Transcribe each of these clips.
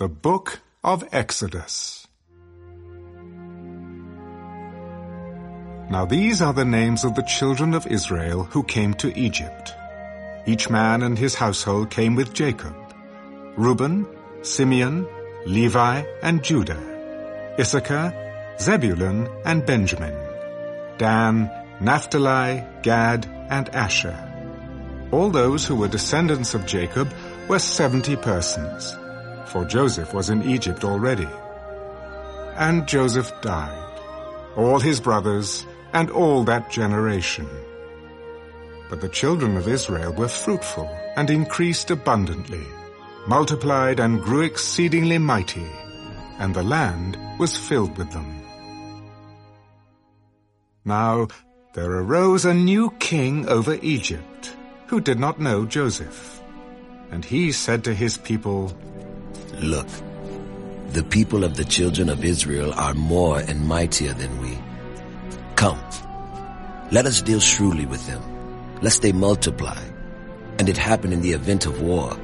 The Book of Exodus. Now these are the names of the children of Israel who came to Egypt. Each man and his household came with Jacob. Reuben, Simeon, Levi, and Judah. Issachar, Zebulun, and Benjamin. Dan, Naphtali, Gad, and Asher. All those who were descendants of Jacob were seventy persons, for Joseph was in Egypt already. And Joseph died, all his brothers, and all that generation. But the children of Israel were fruitful and increased abundantly, multiplied and grew exceedingly mighty, and the land was filled with them. Now there arose a new king over Egypt, who did not know Joseph. And he said to his people, Look, the people of the children of Israel are more and mightier than we. Come, let us deal shrewdly with them, lest they multiply, and it happen in the event of war,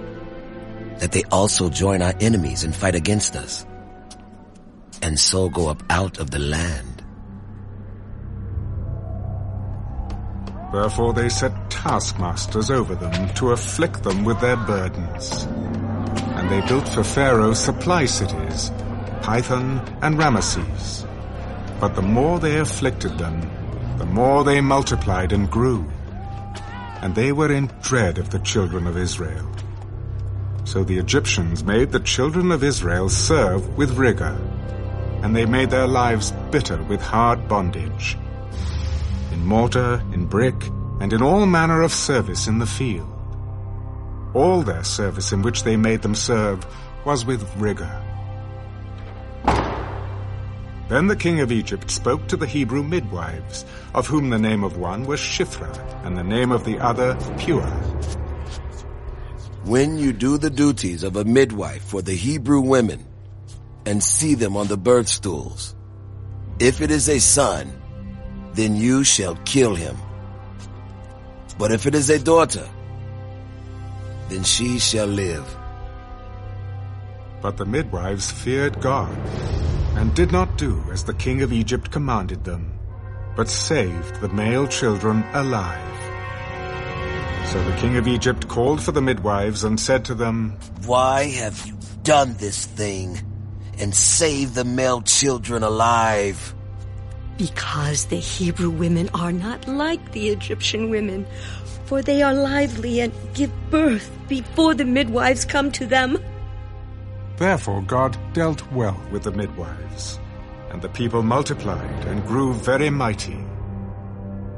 that they also join our enemies and fight against us, and so go up out of the land. Therefore they set taskmasters over them to afflict them with their burdens. And they built for Pharaoh supply cities, Pithom and Raamses. But the more they afflicted them, the more they multiplied and grew. And they were in dread of the children of Israel. So the Egyptians made the children of Israel serve with rigor, and they made their lives bitter with hard bondage in mortar, in brick, and in all manner of service in the field. All their service in which they made them serve was with rigor. Then the king of Egypt spoke to the Hebrew midwives, of whom the name of one was Shiphrah, and the name of the other Puah. When you do the duties of a midwife for the Hebrew women, and see them on the birth stools, if it is a son, then you shall kill him. But if it is a daughter, then she shall live. But the midwives feared God, and did not do as the king of Egypt commanded them, but saved the male children alive. So the king of Egypt called for the midwives and said to them, Why have you done this thing and saved the male children alive? Because the Hebrew women are not like the Egyptian women, for they are lively and give birth before the midwives come to them. Therefore God dealt well with the midwives, and the people multiplied and grew very mighty.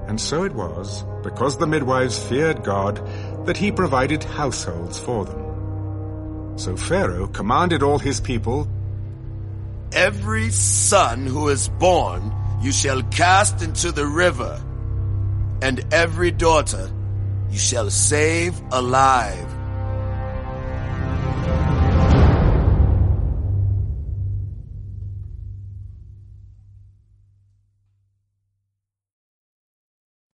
And so it was, because the midwives feared God, that he provided households for them. So Pharaoh commanded all his people, Every son who is born you shall cast into the river, and every daughter you shall save alive.